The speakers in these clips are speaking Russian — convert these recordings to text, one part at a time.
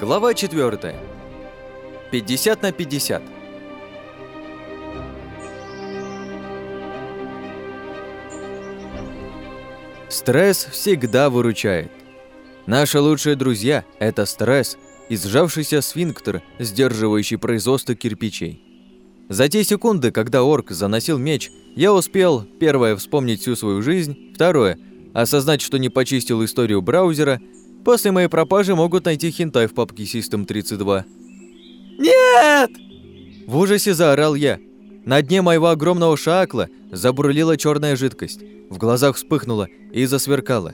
Глава 4. 50 на 50. Стресс всегда выручает. Наши лучшие друзья – это стресс и сжавшийся сфинктер, сдерживающий производство кирпичей. За те секунды, когда орк заносил меч, я успел, первое, вспомнить всю свою жизнь, второе – осознать, что не почистил историю браузера, после моей пропажи могут найти хентай в папке System 32. «Нет!» В ужасе заорал я. На дне моего огромного шакла забурлила черная жидкость. В глазах вспыхнуло и засверкало.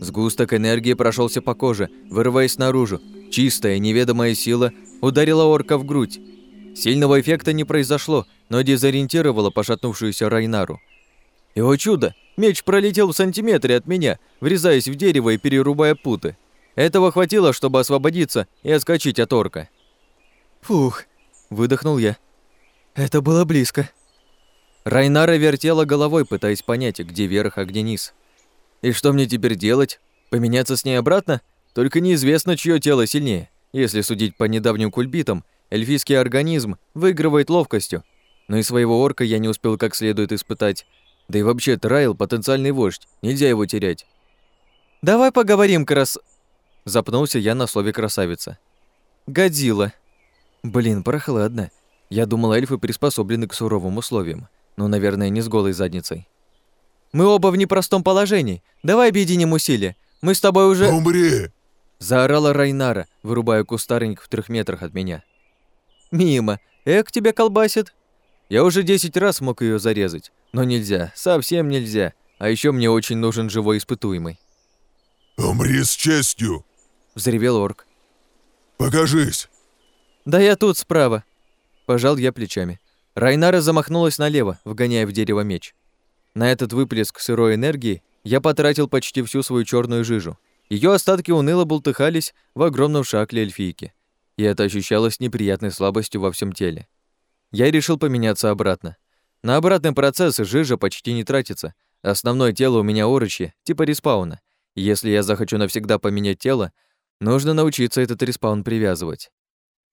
Сгусток энергии прошелся по коже, вырываясь наружу. Чистая, неведомая сила ударила орка в грудь. Сильного эффекта не произошло, но дезориентировало пошатнувшуюся Райнару. И, о чудо, меч пролетел в сантиметре от меня, врезаясь в дерево и перерубая путы. Этого хватило, чтобы освободиться и отскочить от орка. «Фух», — выдохнул я. «Это было близко». Райнара вертела головой, пытаясь понять, где верх, а где низ. «И что мне теперь делать? Поменяться с ней обратно? Только неизвестно, чье тело сильнее. Если судить по недавним кульбитам, эльфийский организм выигрывает ловкостью. Но и своего орка я не успел как следует испытать. Да и вообще, Трайл – потенциальный вождь, нельзя его терять. «Давай поговорим, крас...» Запнулся я на слове «красавица». «Годзилла». Блин, прохладно. Я думал, эльфы приспособлены к суровым условиям. Но, наверное, не с голой задницей. «Мы оба в непростом положении. Давай объединим усилия. Мы с тобой уже...» «Умри!» Заорала Райнара, вырубая кустарник в трех метрах от меня. «Мимо. Эк, тебя колбасит?» Я уже десять раз мог ее зарезать, но нельзя, совсем нельзя. А еще мне очень нужен живой испытуемый. «Умри с честью!» — взревел орк. «Покажись!» «Да я тут справа!» Пожал я плечами. Райнара замахнулась налево, вгоняя в дерево меч. На этот выплеск сырой энергии я потратил почти всю свою черную жижу. Ее остатки уныло бултыхались в огромном шакле эльфийки, и это ощущалось неприятной слабостью во всем теле. Я решил поменяться обратно. На обратный процесс жижа почти не тратится. Основное тело у меня орочье, типа респауна. если я захочу навсегда поменять тело, нужно научиться этот респаун привязывать.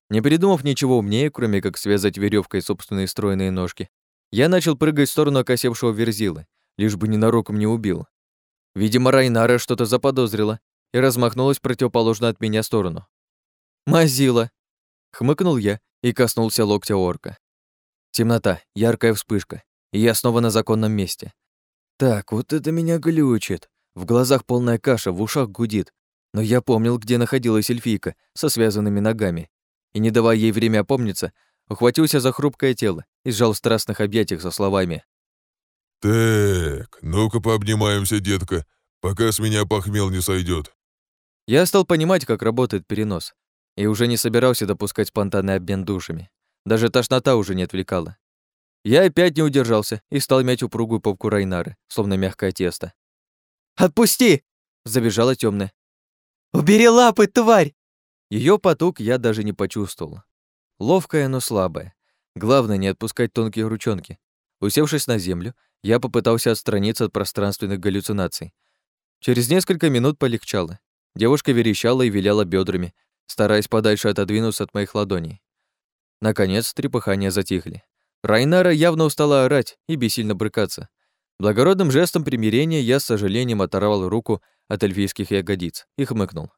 Не придумав ничего умнее, кроме как связать веревкой собственные стройные ножки, я начал прыгать в сторону окосевшего верзилы, лишь бы ненароком не убил. Видимо, Райнара что-то заподозрила и размахнулась противоположно от меня сторону. «Мазила!» — хмыкнул я и коснулся локтя орка. Темнота, яркая вспышка, и я снова на законном месте. Так, вот это меня глючит. В глазах полная каша, в ушах гудит. Но я помнил, где находилась эльфийка со связанными ногами. И, не давая ей время опомниться, ухватился за хрупкое тело и сжал в страстных объятиях со словами. «Так, ну-ка пообнимаемся, детка, пока с меня похмел не сойдет. Я стал понимать, как работает перенос, и уже не собирался допускать спонтанный обмен душами. Даже тошнота уже не отвлекала. Я опять не удержался и стал мять упругую попку Райнары, словно мягкое тесто. «Отпусти!» — забежала темная. «Убери лапы, тварь!» Ее поток я даже не почувствовал. Ловкая, но слабая. Главное не отпускать тонкие ручонки. Усевшись на землю, я попытался отстраниться от пространственных галлюцинаций. Через несколько минут полегчало. Девушка верещала и виляла бедрами, стараясь подальше отодвинуться от моих ладоней. Наконец, трепыхания затихли. Райнара явно устала орать и бессильно брыкаться. Благородным жестом примирения я с сожалением оторвал руку от эльфийских ягодиц и хмыкнул.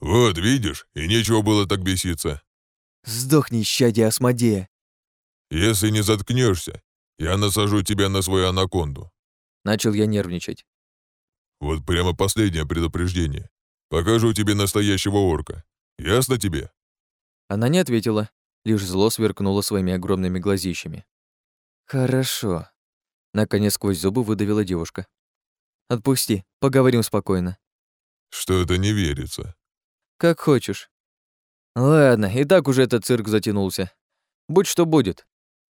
«Вот, видишь, и нечего было так беситься». «Сдохни, щадя Асмодея!» «Если не заткнешься, я насажу тебя на свою анаконду». Начал я нервничать. «Вот прямо последнее предупреждение. Покажу тебе настоящего орка. Ясно тебе?» Она не ответила, лишь зло сверкнуло своими огромными глазищами. «Хорошо», — наконец сквозь зубы выдавила девушка. «Отпусти, поговорим спокойно». «Что-то не верится». «Как хочешь». «Ладно, и так уже этот цирк затянулся. Будь что будет».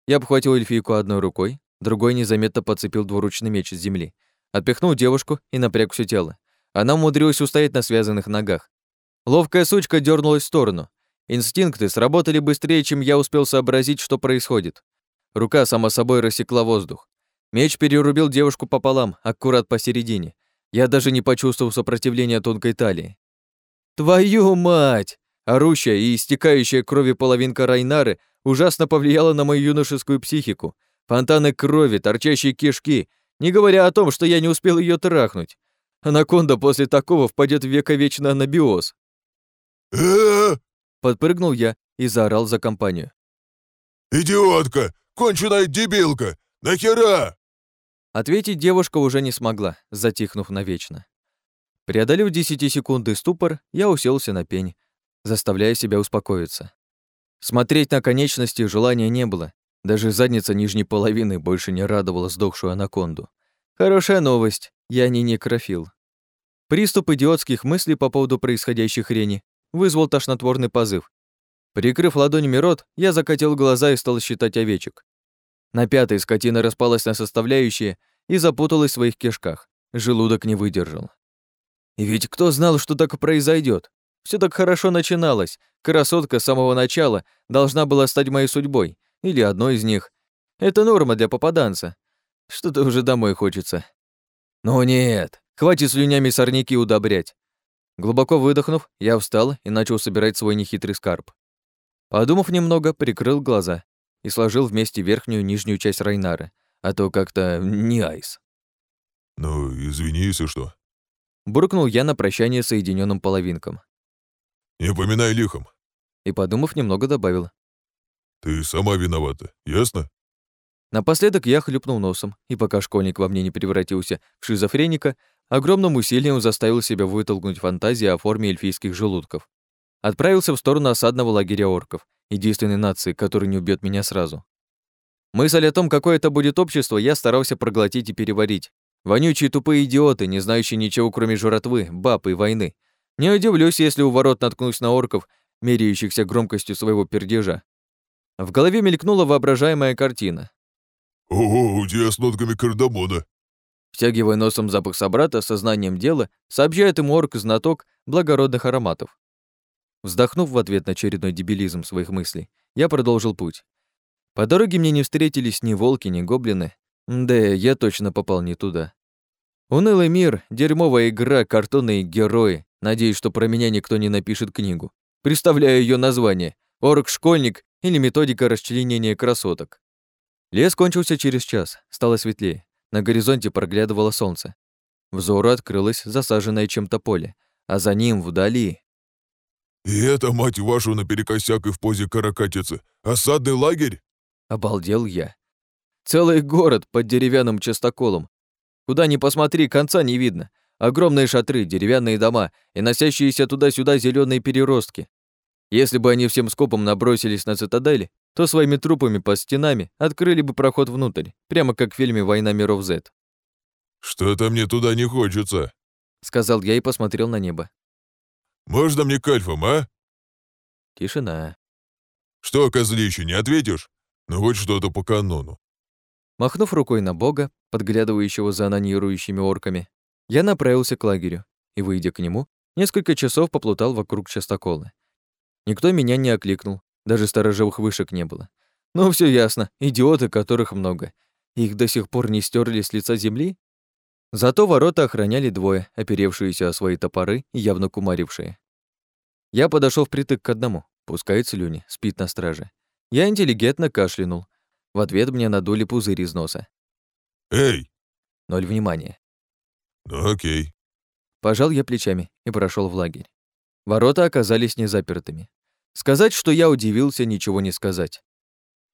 Я обхватил эльфийку одной рукой, другой незаметно подцепил двуручный меч с земли, отпихнул девушку и напряг все тело. Она умудрилась устоять на связанных ногах. Ловкая сучка дернулась в сторону, Инстинкты сработали быстрее, чем я успел сообразить, что происходит. Рука сама собой рассекла воздух. Меч перерубил девушку пополам, аккурат посередине. Я даже не почувствовал сопротивления тонкой талии. «Твою мать!» орущая и истекающая крови половинка Райнары ужасно повлияла на мою юношескую психику. Фонтаны крови, торчащие кишки, не говоря о том, что я не успел ее трахнуть. Анаконда после такого впадет в вековечный анабиоз. э Подпрыгнул я и заорал за компанию. Идиотка! Конченая дебилка! Нахера?» Ответить девушка уже не смогла, затихнув навечно. Преодолев десятисекундный ступор, я уселся на пень, заставляя себя успокоиться. Смотреть на конечности желания не было, даже задница нижней половины больше не радовала сдохшую анаконду. Хорошая новость, я не некрофил. Приступ идиотских мыслей по поводу происходящей хрени вызвал тошнотворный позыв. Прикрыв ладонями рот, я закатил глаза и стал считать овечек. На пятой скотина распалась на составляющие и запуталась в своих кишках. Желудок не выдержал. И ведь кто знал, что так произойдет? Все так хорошо начиналось. Красотка с самого начала должна была стать моей судьбой. Или одной из них. Это норма для попаданца. Что-то уже домой хочется. Но нет, хватит слюнями сорняки удобрять. Глубоко выдохнув, я встал и начал собирать свой нехитрый скарб. Подумав немного, прикрыл глаза и сложил вместе верхнюю и нижнюю часть Райнары, а то как-то не айс. «Ну, извини, если что». Буркнул я на прощание соединенным половинкам. «Не поминай лихом. И, подумав, немного добавил. Ты сама виновата, ясно?» Напоследок я хлюпнул носом, и пока школьник во мне не превратился в шизофреника, огромным усилием заставил себя вытолкнуть фантазии о форме эльфийских желудков. Отправился в сторону осадного лагеря орков, единственной нации, которая не убьет меня сразу. Мысль о том, какое это будет общество, я старался проглотить и переварить. Вонючие тупые идиоты, не знающие ничего, кроме жратвы, баб и войны. Не удивлюсь, если у ворот наткнусь на орков, меряющихся громкостью своего пердежа. В голове мелькнула воображаемая картина. «Ого, у тебя с нотками кардамона!» Втягивая носом запах собрата, сознанием дела, сообщает ему орк-знаток благородных ароматов. Вздохнув в ответ на очередной дебилизм своих мыслей, я продолжил путь. По дороге мне не встретились ни волки, ни гоблины. Да, я точно попал не туда. Унылый мир, дерьмовая игра, картонные герои. Надеюсь, что про меня никто не напишет книгу. Представляю ее название «Орк-школьник» или «Методика расчленения красоток». Лес кончился через час, стало светлее. На горизонте проглядывало солнце. Взору открылось засаженное чем-то поле, а за ним, вдали, «И это, мать вашу, наперекосяк и в позе каракатицы, осадный лагерь?» Обалдел я. Целый город под деревянным частоколом. Куда ни посмотри, конца не видно. Огромные шатры, деревянные дома и носящиеся туда-сюда зеленые переростки. Если бы они всем скопом набросились на цитадели, то своими трупами по стенами открыли бы проход внутрь, прямо как в фильме «Война миров Z». «Что-то мне туда не хочется», — сказал я и посмотрел на небо. Можно мне к альфам, а?» Тишина. «Что, козлище, не ответишь? Ну хоть что-то по канону». Махнув рукой на бога, подглядывающего за анонирующими орками, я направился к лагерю и, выйдя к нему, несколько часов поплутал вокруг частокола. Никто меня не окликнул, даже сторожевых вышек не было. Ну, все ясно, идиоты, которых много. Их до сих пор не стерли с лица земли? Зато ворота охраняли двое, оперевшиеся о свои топоры и явно кумарившие. Я подошел впритык к одному, пускает слюни, спит на страже. Я интеллигентно кашлянул. В ответ мне надули пузырь из носа. «Эй!» Ноль внимания. «Ну окей». Пожал я плечами и прошел в лагерь. Ворота оказались незапертыми. Сказать, что я удивился, ничего не сказать.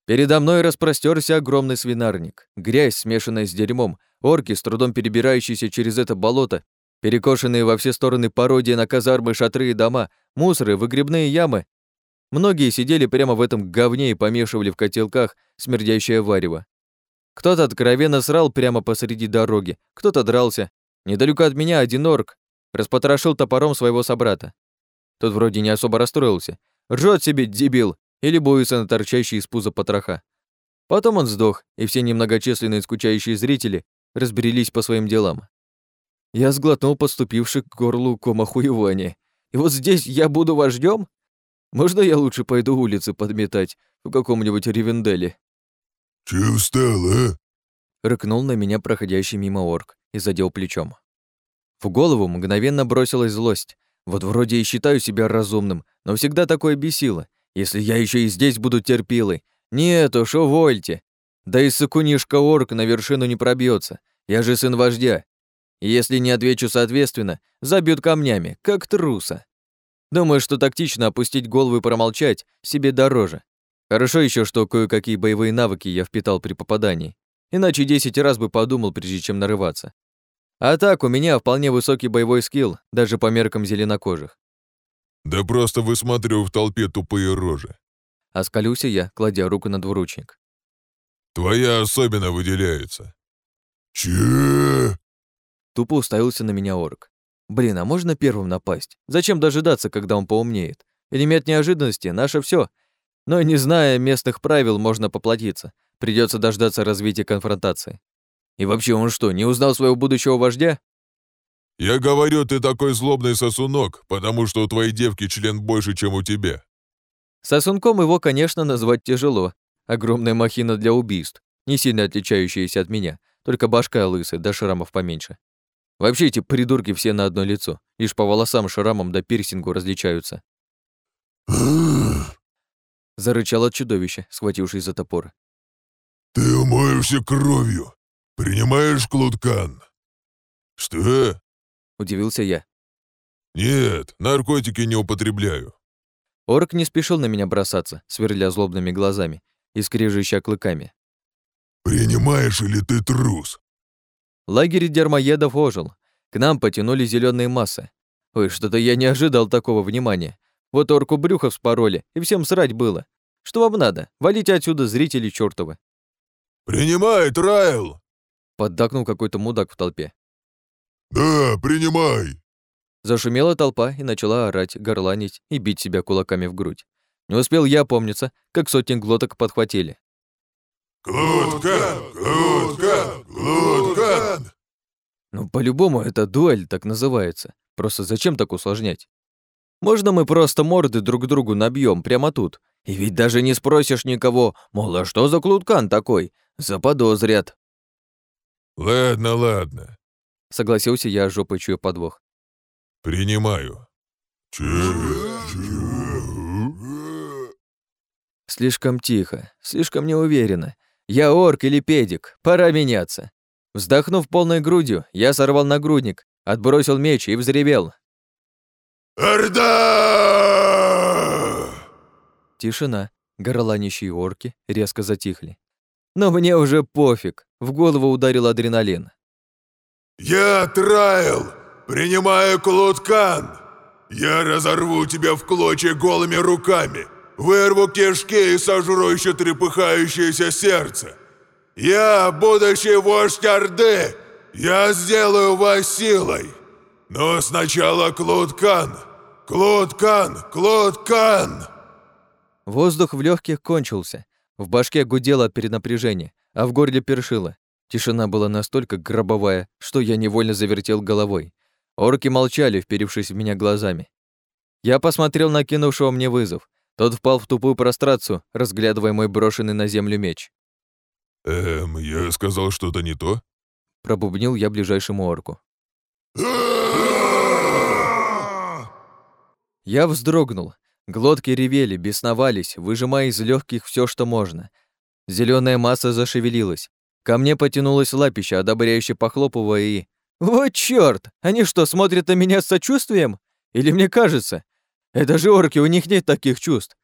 Передо мной распростерся огромный свинарник. Грязь, смешанная с дерьмом, орки, с трудом перебирающиеся через это болото, перекошенные во все стороны пародии на казармы, шатры и дома, мусоры, выгребные ямы. Многие сидели прямо в этом говне и помешивали в котелках смердящее варево. Кто-то откровенно срал прямо посреди дороги, кто-то дрался. Недалеко от меня один орк распотрошил топором своего собрата. Тот вроде не особо расстроился. Ржёт себе, дебил, или любуется на торчащие из пуза потроха. Потом он сдох, и все немногочисленные скучающие зрители разбрелись по своим делам. Я сглотнул подступивший к горлу ком охуевания. И вот здесь я буду вождем? Можно я лучше пойду улицы подметать в каком-нибудь Ривенделе? «Чё устал, а?» Рыкнул на меня проходящий мимо орк и задел плечом. В голову мгновенно бросилась злость. Вот вроде и считаю себя разумным, но всегда такое бесило. Если я еще и здесь буду терпилой. Нет уж, увольте. Да и сыкунишка-орк на вершину не пробьется. Я же сын вождя. Если не отвечу соответственно, забьют камнями, как труса. Думаю, что тактично опустить голову и промолчать себе дороже. Хорошо еще, что кое-какие боевые навыки я впитал при попадании. Иначе десять раз бы подумал, прежде чем нарываться. А так, у меня вполне высокий боевой скилл, даже по меркам зеленокожих. Да просто высматриваю в толпе тупые рожи. Оскалюся я, кладя руку на двуручник. Твоя особенно выделяется. Че? Тупо уставился на меня орк. Блин, а можно первым напасть? Зачем дожидаться, когда он поумнеет? Элемент неожиданности — наше все. Но не зная местных правил, можно поплатиться. Придется дождаться развития конфронтации. И вообще, он что, не узнал своего будущего вождя? Я говорю, ты такой злобный сосунок, потому что у твоей девки член больше, чем у тебя. Сосунком его, конечно, назвать тяжело. Огромная махина для убийств, не сильно отличающаяся от меня, только башка лысая, да шрамов поменьше. Вообще эти придурки все на одно лицо, лишь по волосам, шрамам да пирсингу различаются. Зарычало чудовище, схватившись за топор. «Ты умоешься кровью. Принимаешь клуткан?» «Что?» — удивился я. «Нет, наркотики не употребляю». Орк не спешил на меня бросаться, сверля злобными глазами и скрежеща клыками. «Принимаешь или ты трус?» Лагерь дермоедов ожил. К нам потянули зеленые массы. Ой, что-то я не ожидал такого внимания. Вот орку брюхо вспороли, и всем срать было. Что вам надо? Валите отсюда, зрители чёртовы. «Принимай, Трайл!» Поддакнул какой-то мудак в толпе. «Да, принимай!» Зашумела толпа и начала орать, горланить и бить себя кулаками в грудь. Не успел я помниться, как сотни глоток подхватили. «Клуткан! Клуткан! Клуткан!» Ну, по-любому, это дуэль так называется. Просто зачем так усложнять? Можно мы просто морды друг другу набьем прямо тут? И ведь даже не спросишь никого, мол, а что за клуткан такой? Заподозрят. «Ладно, ладно», — согласился я, жопой чуя подвох. «Принимаю». Слишком тихо, слишком неуверенно. Я орк или педик, пора меняться. Вздохнув полной грудью, я сорвал нагрудник, отбросил меч и взревел. «Орда!» Тишина. Горланищие орки резко затихли. Но мне уже пофиг. В голову ударил адреналин. «Я Трайл! Принимаю Клуткан! Я разорву тебя в клочья голыми руками!» Вырву кишки и сожру еще трепыхающееся сердце. Я будущий вождь Орды. Я сделаю вас силой. Но сначала Клуткан. Клуткан, Клуткан. Воздух в легких кончился. В башке гудело от перенапряжения, а в горле першило. Тишина была настолько гробовая, что я невольно завертел головой. Орки молчали, вперившись в меня глазами. Я посмотрел на кинувшего мне вызов. Тот впал в тупую прострацию, разглядывая мой брошенный на землю меч. «Эм, я сказал что-то не то?» Пробубнил я ближайшему орку. Я вздрогнул. Глотки ревели, бесновались, выжимая из легких все, что можно. Зеленая масса зашевелилась. Ко мне потянулась лапища, одобряюще похлопывая и... «Вот чёрт! Они что, смотрят на меня с сочувствием? Или мне кажется? Это же орки, у них нет таких чувств.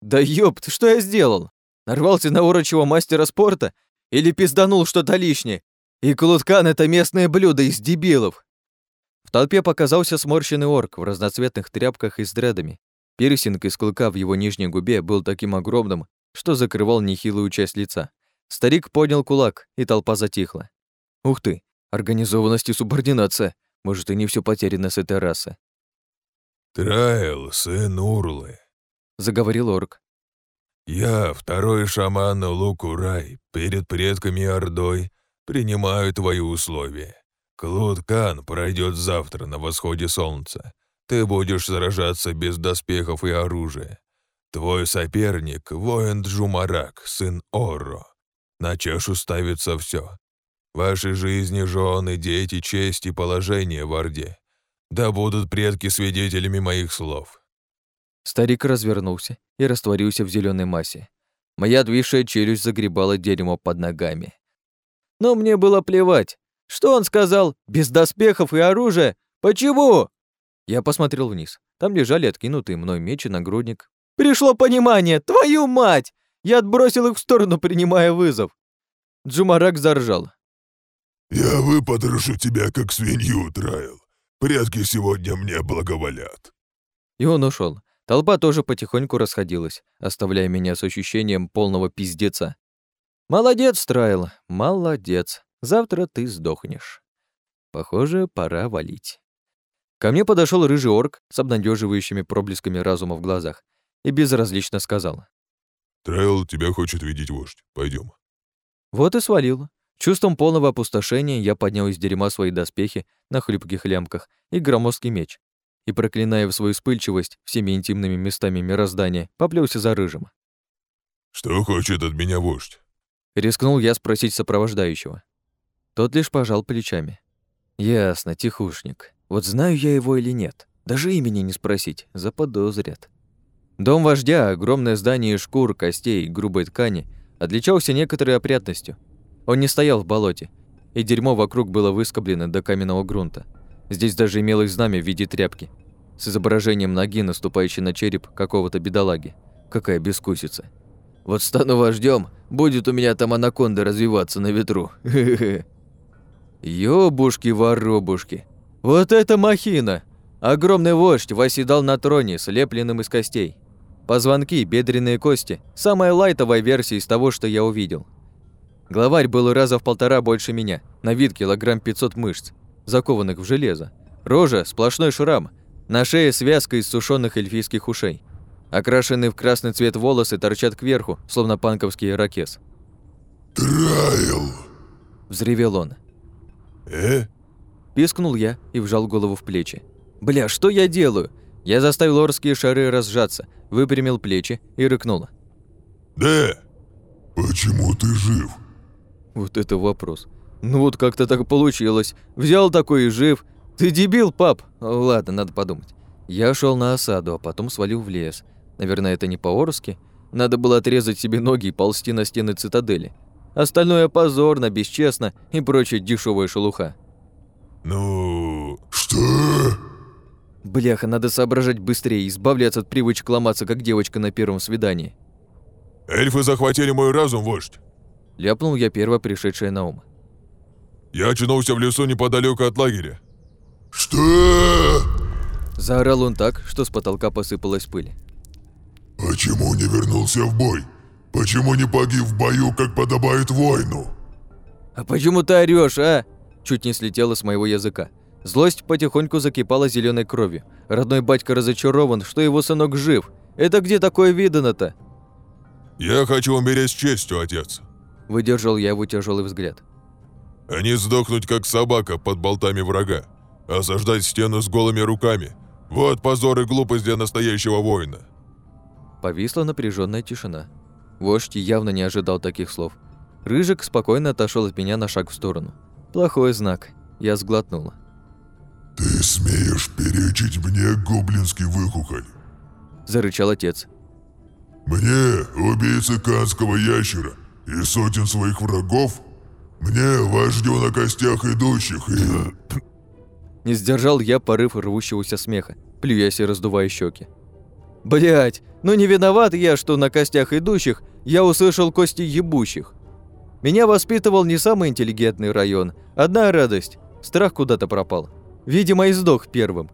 Да ёпт, что я сделал? Нарвался на урочего мастера спорта? Или пизданул что-то лишнее? И клуткан — это местное блюдо из дебилов. В толпе показался сморщенный орк в разноцветных тряпках и с дредами. Пирсинг из клыка в его нижней губе был таким огромным, что закрывал нехилую часть лица. Старик поднял кулак, и толпа затихла. Ух ты, организованность и субординация. Может, и не все потеряно с этой расы. «Трайл, сын Урлы», — заговорил орк. «Я, второй шаман Лукурай, перед предками Ордой, принимаю твои условия. Клуткан пройдет завтра на восходе солнца. Ты будешь сражаться без доспехов и оружия. Твой соперник — воин Джумарак, сын Оро. На чашу ставится все. Ваши жизни, жены, дети, честь и положение в Орде. Да будут предки свидетелями моих слов». Старик развернулся и растворился в зеленой массе. Моя отвисшая челюсть загребала дерьмо под ногами. Но мне было плевать. Что он сказал? Без доспехов и оружия? Почему? Я посмотрел вниз. Там лежали откинутые мной меч и нагрудник. Пришло понимание! Твою мать! Я отбросил их в сторону, принимая вызов. Джумарак заржал. «Я выпотрошу тебя, как свинью, Трайл. Предки сегодня мне благоволят». И он ушел. Толпа тоже потихоньку расходилась, оставляя меня с ощущением полного пиздеца. «Молодец, Трайл, молодец. Завтра ты сдохнешь». Похоже, пора валить. Ко мне подошел рыжий орк с обнадеживающими проблесками разума в глазах и безразлично сказал. «Трайл тебя хочет видеть вождь. Пойдем. Вот и свалил. Чувством полного опустошения я поднял из дерьма свои доспехи на хлипких лямках и громоздкий меч, и, проклиная в свою вспыльчивость всеми интимными местами мироздания, поплелся за рыжим. «Что хочет от меня вождь?» Рискнул я спросить сопровождающего. Тот лишь пожал плечами. «Ясно, тихушник. Вот знаю я его или нет. Даже имени не спросить, заподозрят». Дом вождя, огромное здание из шкур, костей, грубой ткани, отличался некоторой опрятностью. Он не стоял в болоте, и дерьмо вокруг было выскоблено до каменного грунта. Здесь даже имелось знамя в виде тряпки с изображением ноги, наступающей на череп какого-то бедолаги. Какая бескусица. Вот стану вождем, будет у меня там анаконда развиваться на ветру. Ёбушки-воробушки. Вот это махина! Огромный вождь восседал на троне, слепленным из костей. Позвонки, бедренные кости – самая лайтовая версия из того, что я увидел. Главарь был раза в полтора больше меня, на вид килограмм 500 мышц, закованных в железо. Рожа – сплошной шрам, на шее связка из сушеных эльфийских ушей. Окрашенные в красный цвет волосы торчат кверху, словно панковский ирокез. «Трайл!» – взревел он. «Э?» Пискнул я и вжал голову в плечи. «Бля, что я делаю?» Я заставил орские шары разжаться, выпрямил плечи и рыкнул. «Да! Почему ты жив?» Вот это вопрос. Ну вот как-то так получилось. Взял такой и жив. Ты дебил, пап? Ладно, надо подумать. Я шел на осаду, а потом свалил в лес. Наверное, это не по-орски. Надо было отрезать себе ноги и ползти на стены цитадели. Остальное позорно, бесчестно и прочая дешевая шелуха. «Ну... что?» Бляха, надо соображать быстрее, избавляться от привычек ломаться, как девочка на первом свидании. «Эльфы захватили мой разум, вождь!» Ляпнул я первое пришедшее на ум. «Я очнулся в лесу неподалеку от лагеря». «Что?» Заорал он так, что с потолка посыпалась пыль. «Почему не вернулся в бой? Почему не погиб в бою, как подобает воину?» «А почему ты орёшь, а?» Чуть не слетело с моего языка. Злость потихоньку закипала зеленой кровью. Родной батька разочарован, что его сынок жив. Это где такое видано-то? «Я хочу умереть с честью, отец», – выдержал я его тяжелый взгляд. «А не сдохнуть, как собака под болтами врага. Осаждать стену с голыми руками. Вот позор и глупость для настоящего воина». Повисла напряженная тишина. Вождь явно не ожидал таких слов. Рыжик спокойно отошел от меня на шаг в сторону. Плохой знак. Я сглотнула. «Ты смеешь перечить мне, гоблинский выхухоль?» Зарычал отец. «Мне, убийце канского ящера и сотен своих врагов? Мне, вождю на костях идущих и...» Не сдержал я порыв рвущегося смеха, плюясь и раздувая щеки. Блять, ну не виноват я, что на костях идущих я услышал кости ебущих. Меня воспитывал не самый интеллигентный район. Одна радость. Страх куда-то пропал. Видимо, и сдох первым.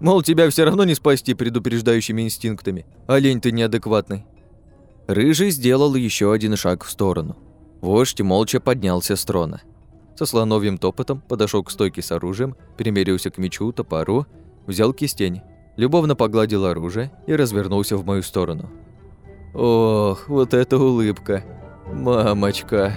Мол, тебя все равно не спасти предупреждающими инстинктами. Олень ты неадекватный. Рыжий сделал еще один шаг в сторону. Вождь молча поднялся с трона. Со слоновьим топотом подошел к стойке с оружием, примерился к мечу, топору, взял кистень, любовно погладил оружие и развернулся в мою сторону. Ох, вот эта улыбка. Мамочка.